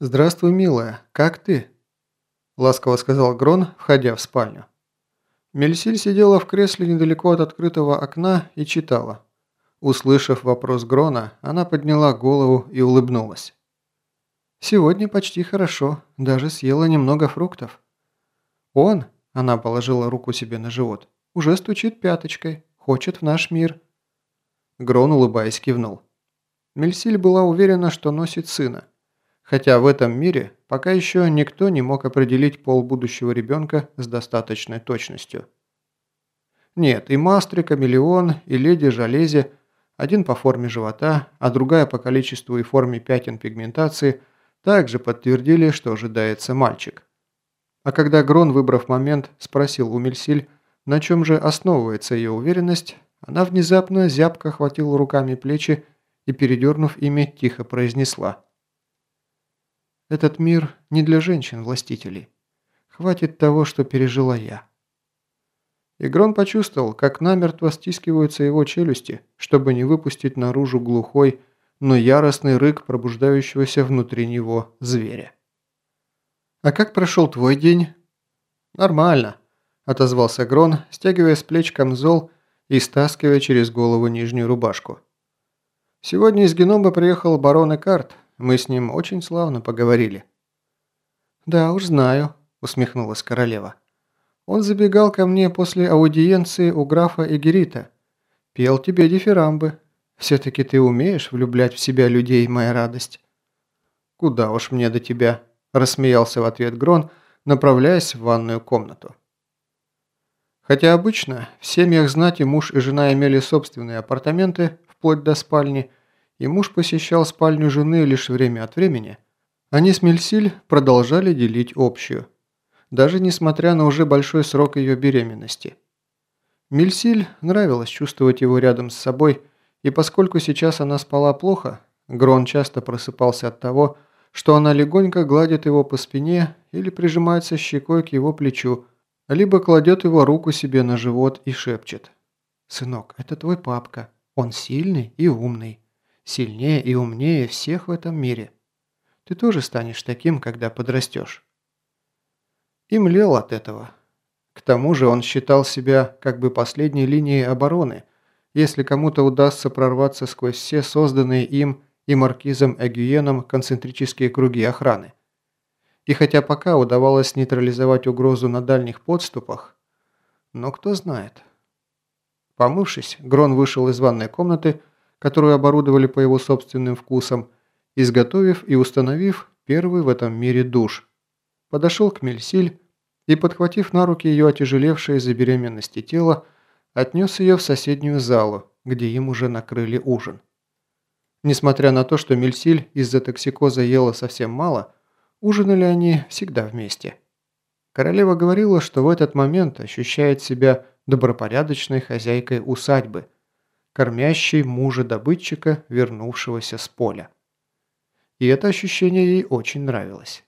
«Здравствуй, милая, как ты?» – ласково сказал Грон, входя в спальню. Мельсиль сидела в кресле недалеко от открытого окна и читала. Услышав вопрос Грона, она подняла голову и улыбнулась. «Сегодня почти хорошо, даже съела немного фруктов». «Он», – она положила руку себе на живот, – «уже стучит пяточкой, хочет в наш мир». Грон, улыбаясь, кивнул. Мельсиль была уверена, что носит сына – Хотя в этом мире пока еще никто не мог определить пол будущего ребенка с достаточной точностью. Нет, и Мастри, Камелеон, и Леди Жалезе, один по форме живота, а другая по количеству и форме пятен пигментации, также подтвердили, что ожидается мальчик. А когда Грон, выбрав момент, спросил у Мельсиль, на чем же основывается ее уверенность, она внезапно зябко охватила руками плечи и, передернув ими, тихо произнесла – этот мир не для женщин-властителей. Хватит того, что пережила я». Игрон почувствовал, как намертво стискиваются его челюсти, чтобы не выпустить наружу глухой, но яростный рык пробуждающегося внутри него зверя. «А как прошел твой день?» «Нормально», – отозвался Грон, стягивая с плеч камзол и стаскивая через голову нижнюю рубашку. «Сегодня из генома приехал барон Экарт, мы с ним очень славно поговорили». «Да уж знаю», – усмехнулась королева. «Он забегал ко мне после аудиенции у графа Эгерита. Пел тебе дифирамбы. Все-таки ты умеешь влюблять в себя людей, моя радость». «Куда уж мне до тебя», – рассмеялся в ответ Грон, направляясь в ванную комнату. Хотя обычно в семьях знати муж и жена имели собственные апартаменты, вплоть до спальни – и муж посещал спальню жены лишь время от времени, они с Мельсиль продолжали делить общую, даже несмотря на уже большой срок ее беременности. Мельсиль нравилось чувствовать его рядом с собой, и поскольку сейчас она спала плохо, Грон часто просыпался от того, что она легонько гладит его по спине или прижимается щекой к его плечу, либо кладет его руку себе на живот и шепчет. «Сынок, это твой папка. Он сильный и умный сильнее и умнее всех в этом мире. Ты тоже станешь таким, когда подрастешь». И млел от этого. К тому же он считал себя как бы последней линией обороны, если кому-то удастся прорваться сквозь все созданные им и маркизом Эгюеном концентрические круги охраны. И хотя пока удавалось нейтрализовать угрозу на дальних подступах, но кто знает. Помывшись, Грон вышел из ванной комнаты которую оборудовали по его собственным вкусам, изготовив и установив первый в этом мире душ. Подошел к Мельсиль и, подхватив на руки ее отяжелевшее из-за беременности тело, отнес ее в соседнюю залу, где им уже накрыли ужин. Несмотря на то, что Мельсиль из-за токсикоза ела совсем мало, ужинали они всегда вместе. Королева говорила, что в этот момент ощущает себя добропорядочной хозяйкой усадьбы – кормящей мужа добытчика, вернувшегося с поля. И это ощущение ей очень нравилось.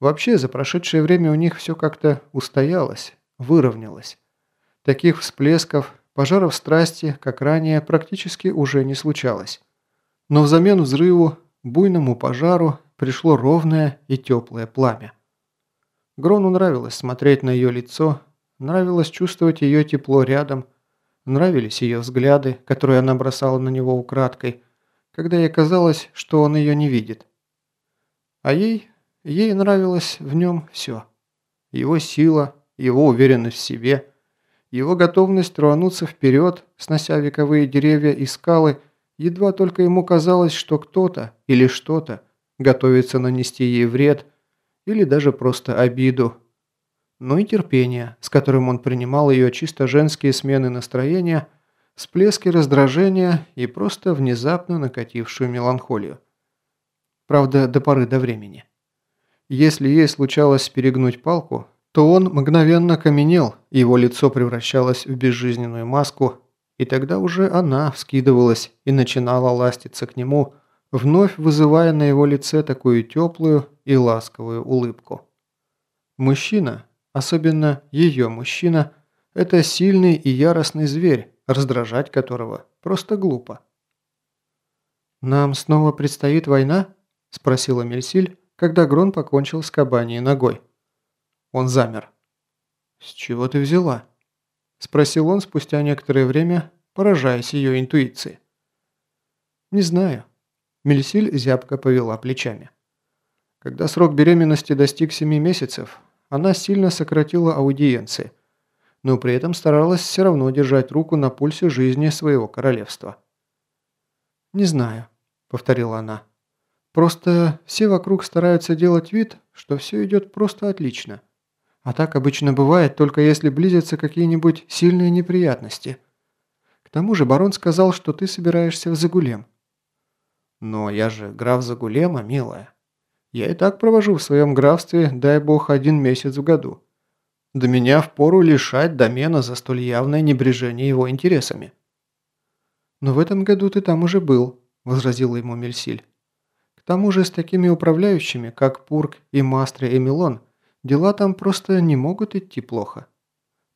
Вообще, за прошедшее время у них все как-то устоялось, выровнялось. Таких всплесков, пожаров страсти, как ранее, практически уже не случалось. Но взамен взрыву, буйному пожару пришло ровное и теплое пламя. Грону нравилось смотреть на ее лицо, нравилось чувствовать ее тепло рядом – Нравились ее взгляды, которые она бросала на него украдкой, когда ей казалось, что он ее не видит. А ей, ей нравилось в нем все. Его сила, его уверенность в себе, его готовность рвануться вперед, снося вековые деревья и скалы, едва только ему казалось, что кто-то или что-то готовится нанести ей вред или даже просто обиду, но и терпение, с которым он принимал ее чисто женские смены настроения, всплески раздражения и просто внезапно накатившую меланхолию. Правда, до поры до времени. Если ей случалось перегнуть палку, то он мгновенно каменел, его лицо превращалось в безжизненную маску, и тогда уже она вскидывалась и начинала ластиться к нему, вновь вызывая на его лице такую теплую и ласковую улыбку. Мужчина, Особенно ее мужчина – это сильный и яростный зверь, раздражать которого просто глупо. «Нам снова предстоит война?» – спросила Мельсиль, когда Грон покончил с кабаней ногой. Он замер. «С чего ты взяла?» – спросил он спустя некоторое время, поражаясь ее интуиции. «Не знаю». Мельсиль зябко повела плечами. Когда срок беременности достиг семи месяцев, она сильно сократила аудиенции, но при этом старалась все равно держать руку на пульсе жизни своего королевства. «Не знаю», – повторила она. «Просто все вокруг стараются делать вид, что все идет просто отлично. А так обычно бывает, только если близятся какие-нибудь сильные неприятности. К тому же барон сказал, что ты собираешься в Загулем». «Но я же граф Загулема, милая. Я и так провожу в своем графстве, дай бог, один месяц в году. До меня впору лишать домена за столь явное небрежение его интересами». «Но в этом году ты там уже был», – возразила ему Мельсиль. «К тому же с такими управляющими, как Пург и Мастре и Милон, дела там просто не могут идти плохо.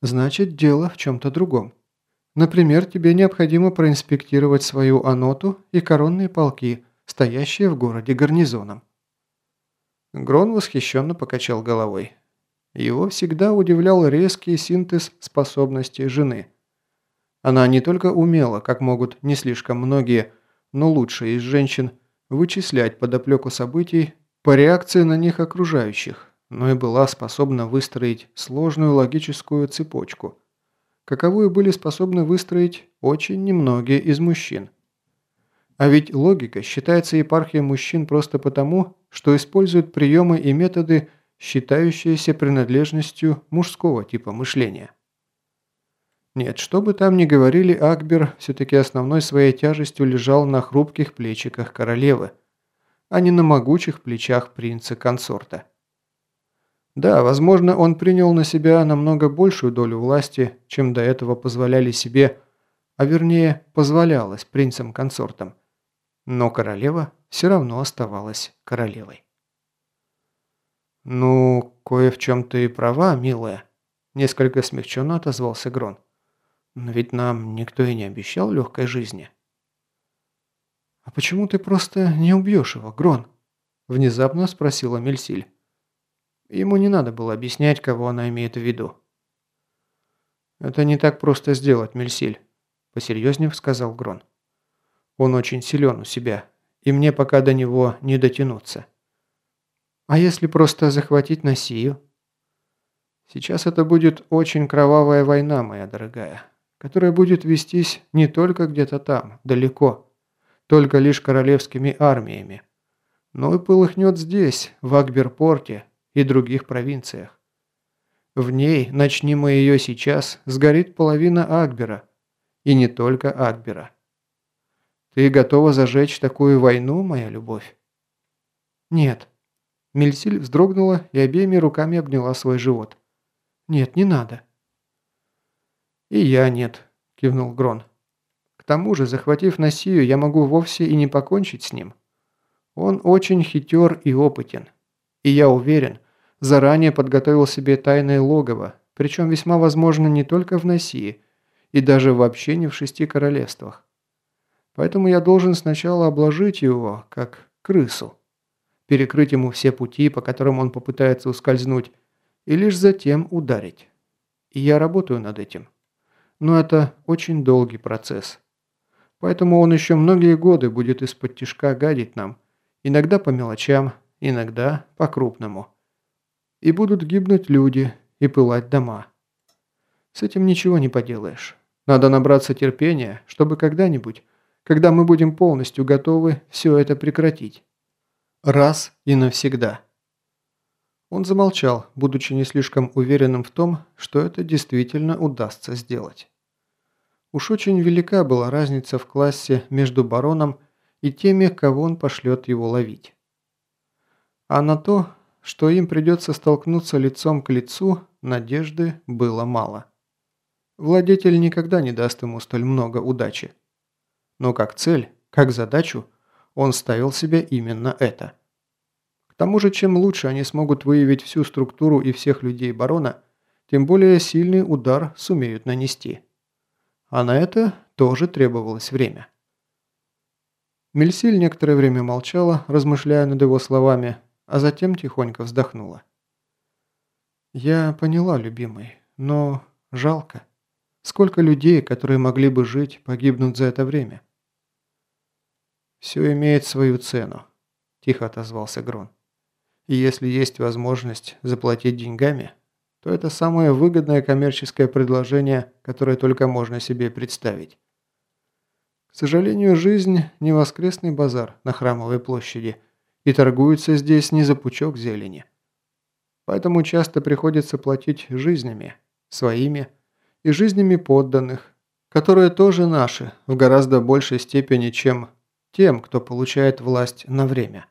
Значит, дело в чем-то другом. Например, тебе необходимо проинспектировать свою аноту и коронные полки, стоящие в городе гарнизоном». Грон восхищенно покачал головой. Его всегда удивлял резкий синтез способностей жены – она не только умела, как могут не слишком многие, но лучшие из женщин, вычислять подоплеку событий по реакции на них окружающих, но и была способна выстроить сложную логическую цепочку, каковую были способны выстроить очень немногие из мужчин. А ведь логика считается епархией мужчин просто потому, что использует приемы и методы, считающиеся принадлежностью мужского типа мышления. Нет, что бы там ни говорили, Акбер все-таки основной своей тяжестью лежал на хрупких плечиках королевы, а не на могучих плечах принца-консорта. Да, возможно, он принял на себя намного большую долю власти, чем до этого позволяли себе, а вернее, позволялось принцам-консортам. Но королева все равно оставалась королевой. «Ну, кое в чем ты права, милая», – несколько смягченно отозвался Грон. Но ведь нам никто и не обещал легкой жизни. «А почему ты просто не убьешь его, Грон?» – внезапно спросила Мельсиль. Ему не надо было объяснять, кого она имеет в виду. «Это не так просто сделать, Мельсиль», – посерьезнее сказал Грон. «Он очень силен у себя, и мне пока до него не дотянуться». «А если просто захватить Носию?» «Сейчас это будет очень кровавая война, моя дорогая которая будет вестись не только где-то там, далеко, только лишь королевскими армиями, но и полыхнет здесь, в Акберпорте и других провинциях. В ней, начни мы ее сейчас, сгорит половина Акбера, и не только Акбера. Ты готова зажечь такую войну, моя любовь? Нет. Мельсиль вздрогнула и обеими руками обняла свой живот. Нет, не надо. «И я нет», – кивнул Грон. «К тому же, захватив Носию, я могу вовсе и не покончить с ним. Он очень хитер и опытен. И я уверен, заранее подготовил себе тайное логово, причем весьма возможно не только в Носии, и даже вообще не в шести королевствах. Поэтому я должен сначала обложить его, как крысу, перекрыть ему все пути, по которым он попытается ускользнуть, и лишь затем ударить. И я работаю над этим но это очень долгий процесс. Поэтому он еще многие годы будет из-под тишка гадить нам, иногда по мелочам, иногда по-крупному. И будут гибнуть люди и пылать дома. С этим ничего не поделаешь. Надо набраться терпения, чтобы когда-нибудь, когда мы будем полностью готовы, все это прекратить. Раз и навсегда. Он замолчал, будучи не слишком уверенным в том, что это действительно удастся сделать. Уж очень велика была разница в классе между бароном и теми, кого он пошлет его ловить. А на то, что им придется столкнуться лицом к лицу, надежды было мало. Владетель никогда не даст ему столь много удачи. Но как цель, как задачу, он ставил себе именно это – к тому же, чем лучше они смогут выявить всю структуру и всех людей барона, тем более сильный удар сумеют нанести. А на это тоже требовалось время. Мельсиль некоторое время молчала, размышляя над его словами, а затем тихонько вздохнула. «Я поняла, любимый, но жалко. Сколько людей, которые могли бы жить, погибнут за это время?» «Все имеет свою цену», – тихо отозвался Грон. «И если есть возможность заплатить деньгами, то это самое выгодное коммерческое предложение, которое только можно себе представить. К сожалению, жизнь – не воскресный базар на Храмовой площади, и торгуются здесь не за пучок зелени. Поэтому часто приходится платить жизнями, своими и жизнями подданных, которые тоже наши в гораздо большей степени, чем тем, кто получает власть на время.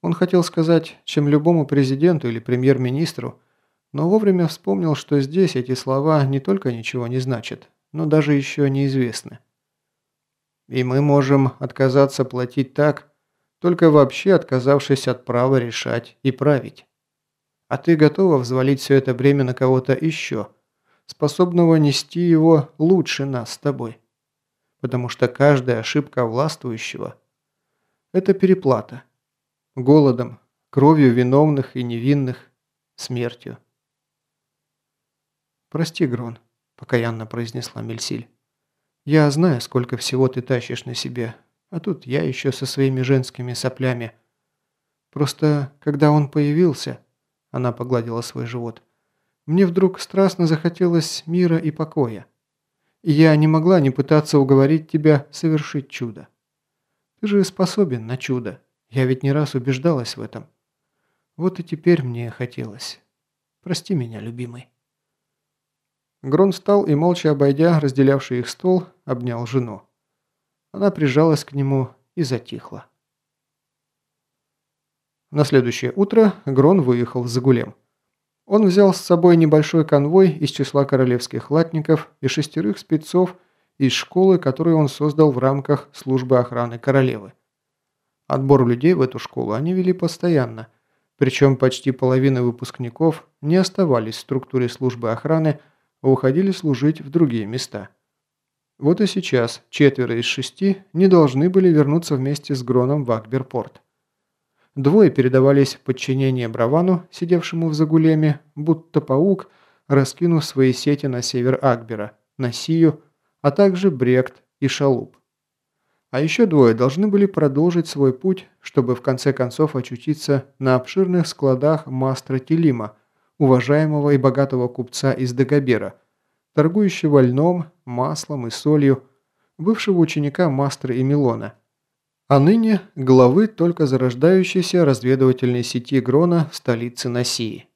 Он хотел сказать, чем любому президенту или премьер-министру, но вовремя вспомнил, что здесь эти слова не только ничего не значат, но даже еще неизвестны. И мы можем отказаться платить так, только вообще отказавшись от права решать и править. А ты готова взвалить все это бремя на кого-то еще, способного нести его лучше нас с тобой. Потому что каждая ошибка властвующего – это переплата. Голодом, кровью виновных и невинных, смертью. «Прости, Грон», – покаянно произнесла Мельсиль. Я знаю, сколько всего ты тащишь на себе, а тут я еще со своими женскими соплями. Просто, когда он появился, она погладила свой живот, мне вдруг страстно захотелось мира и покоя. И я не могла не пытаться уговорить тебя совершить чудо. Ты же способен на чудо. Я ведь не раз убеждалась в этом. Вот и теперь мне хотелось. Прости меня, любимый. Грон встал и, молча обойдя разделявший их стол, обнял жену. Она прижалась к нему и затихла. На следующее утро Грон выехал в Загулем. Он взял с собой небольшой конвой из числа королевских латников и шестерых спецов из школы, которую он создал в рамках службы охраны королевы. Отбор людей в эту школу они вели постоянно, причем почти половина выпускников не оставались в структуре службы охраны, а уходили служить в другие места. Вот и сейчас четверо из шести не должны были вернуться вместе с Гроном в Акберпорт. Двое передавались подчинение Бравану, сидевшему в Загулеме, будто паук, раскинув свои сети на север Акбера, на Сию, а также Брект и Шалуп. А еще двое должны были продолжить свой путь, чтобы в конце концов очутиться на обширных складах Мастра Телима, уважаемого и богатого купца из Дагобера, торгующего льном, маслом и солью, бывшего ученика Мастера и Милона, а ныне главы только зарождающейся разведывательной сети Грона в столице Носии.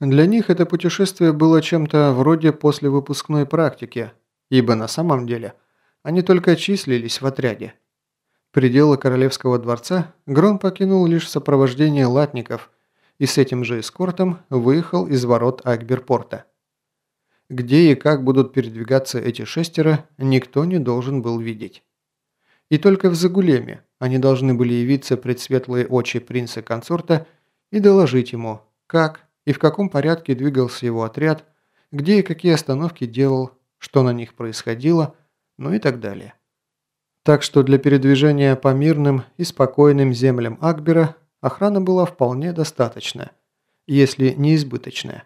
Для них это путешествие было чем-то вроде послевыпускной практики, ибо на самом деле они только числились в отряде. Пределы Королевского дворца Грон покинул лишь в сопровождении латников – и с этим же эскортом выехал из ворот Акберпорта. Где и как будут передвигаться эти шестеро, никто не должен был видеть. И только в Загулеме они должны были явиться пред светлые очи принца-консорта и доложить ему, как и в каком порядке двигался его отряд, где и какие остановки делал, что на них происходило, ну и так далее. Так что для передвижения по мирным и спокойным землям Акбера охрана была вполне достаточная, если не избыточная.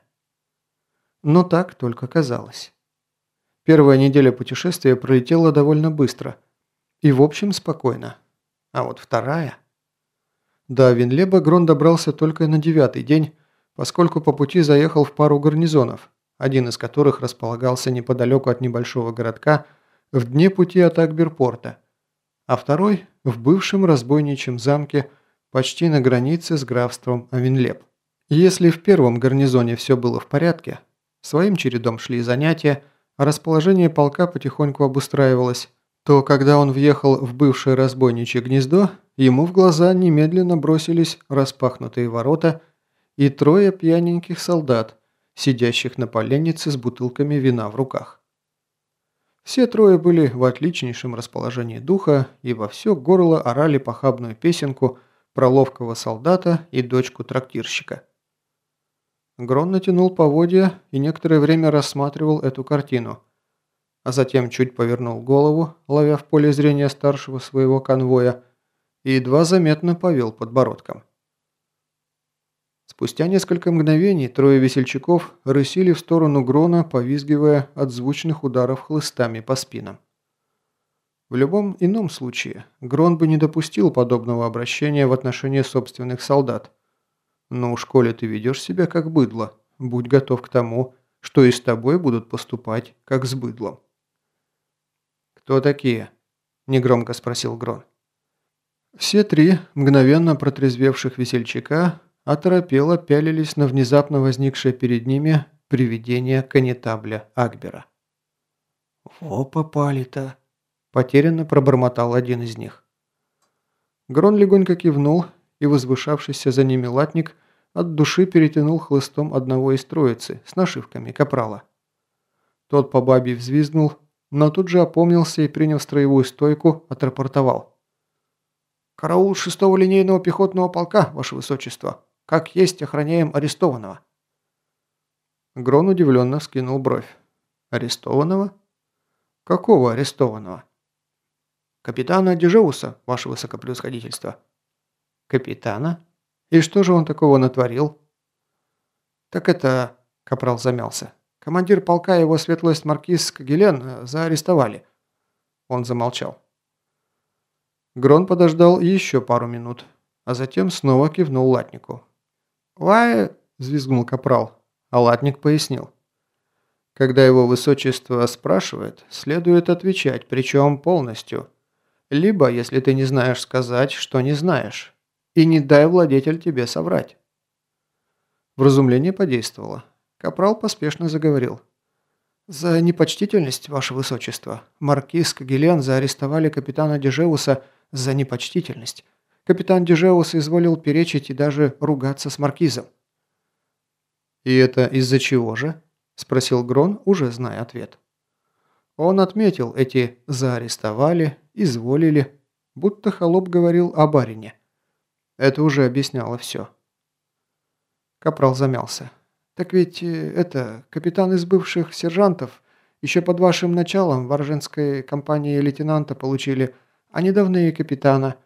Но так только казалось. Первая неделя путешествия пролетела довольно быстро и в общем спокойно. А вот вторая... До Винлеба Грон добрался только на девятый день, поскольку по пути заехал в пару гарнизонов, один из которых располагался неподалеку от небольшого городка в дне пути от Акберпорта, а второй – в бывшем разбойничьем замке почти на границе с графством Авинлеп. Если в первом гарнизоне все было в порядке, своим чередом шли занятия, а расположение полка потихоньку обустраивалось, то когда он въехал в бывшее разбойничье гнездо, ему в глаза немедленно бросились распахнутые ворота и трое пьяненьких солдат, сидящих на поленнице с бутылками вина в руках. Все трое были в отличнейшем расположении духа и во все горло орали похабную песенку про ловкого солдата и дочку трактирщика. Грон натянул поводья и некоторое время рассматривал эту картину, а затем чуть повернул голову, ловя в поле зрения старшего своего конвоя, и едва заметно повел подбородком. Спустя несколько мгновений трое весельчаков рысили в сторону Грона, повизгивая от звучных ударов хлыстами по спинам. В любом ином случае, Грон бы не допустил подобного обращения в отношении собственных солдат. Но у школе ты ведешь себя как быдло, будь готов к тому, что и с тобой будут поступать, как с быдлом. «Кто такие?» – негромко спросил Грон. Все три мгновенно протрезвевших весельчака оторопело пялились на внезапно возникшее перед ними привидение канетабля Акбера. «Во попали-то!» – потерянно пробормотал один из них. Грон легонько кивнул, и возвышавшийся за ними латник от души перетянул хлыстом одного из троицы с нашивками капрала. Тот по бабе взвизгнул, но тут же опомнился и, приняв строевую стойку, отрапортовал. «Караул шестого линейного пехотного полка, ваше высочество. Как есть охраняем арестованного». Грон удивленно скинул бровь. «Арестованного? Какого арестованного?» «Капитана Дежеуса, ваше высокопревосходительство». «Капитана? И что же он такого натворил?» «Так это...» – Капрал замялся. «Командир полка и его светлость маркиз Кагелен э, заарестовали». Он замолчал. Грон подождал еще пару минут, а затем снова кивнул латнику. «Вай...» – взвизгнул Капрал, а латник пояснил. Когда его высочество спрашивает, следует отвечать, причем полностью. Либо, если ты не знаешь сказать, что не знаешь. И не дай владетель тебе соврать. Вразумление подействовало. Капрал поспешно заговорил. «За непочтительность, ваше высочество. Маркиз Кагелен заарестовали капитана Дежеуса за непочтительность. Капитан Дежеус изволил перечить и даже ругаться с маркизом». «И это из-за чего же?» – спросил Грон, уже зная ответ. Он отметил эти «заарестовали», «изволили», будто холоп говорил о барине – это уже объясняло все. Капрал замялся. «Так ведь э, это, капитан из бывших сержантов, еще под вашим началом в Арженской компании лейтенанта получили, а недавно и капитана.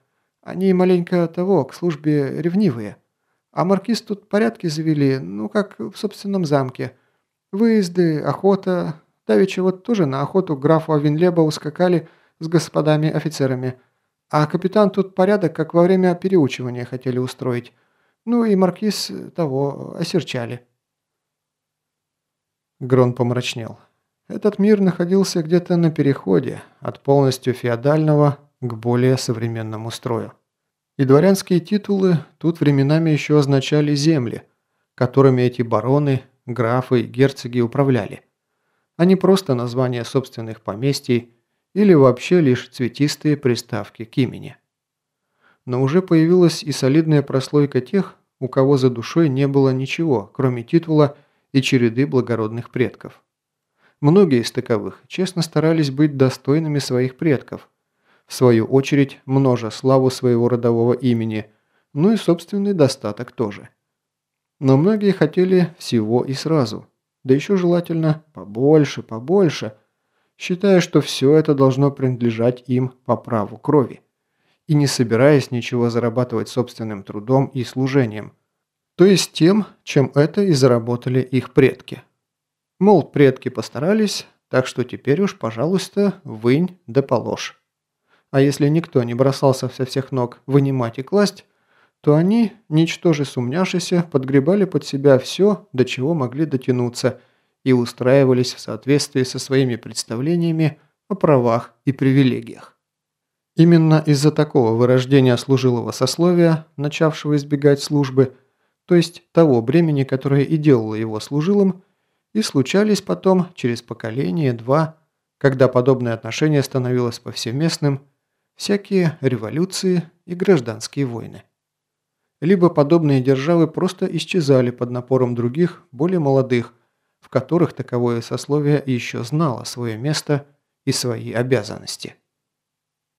Они маленько того, к службе ревнивые. А маркиз тут порядки завели, ну как в собственном замке. Выезды, охота. Давеча вот тоже на охоту графу Авенлеба ускакали с господами офицерами». А капитан тут порядок, как во время переучивания хотели устроить. Ну и маркиз того осерчали. Грон помрачнел. Этот мир находился где-то на переходе от полностью феодального к более современному строю. И дворянские титулы тут временами еще означали земли, которыми эти бароны, графы и герцоги управляли, а не просто названия собственных поместий или вообще лишь цветистые приставки к имени. Но уже появилась и солидная прослойка тех, у кого за душой не было ничего, кроме титула и череды благородных предков. Многие из таковых честно старались быть достойными своих предков, в свою очередь множа славу своего родового имени, ну и собственный достаток тоже. Но многие хотели всего и сразу, да еще желательно побольше, побольше – считая, что все это должно принадлежать им по праву крови, и не собираясь ничего зарабатывать собственным трудом и служением, то есть тем, чем это и заработали их предки. Мол, предки постарались, так что теперь уж, пожалуйста, вынь да положь. А если никто не бросался со всех ног вынимать и класть, то они, ничтоже сумняшися, подгребали под себя все, до чего могли дотянуться – и устраивались в соответствии со своими представлениями о правах и привилегиях. Именно из-за такого вырождения служилого сословия, начавшего избегать службы, то есть того бремени, которое и делало его служилым, и случались потом, через поколение-два, когда подобное отношение становилось повсеместным, всякие революции и гражданские войны. Либо подобные державы просто исчезали под напором других, более молодых, в которых таковое сословие еще знало свое место и свои обязанности.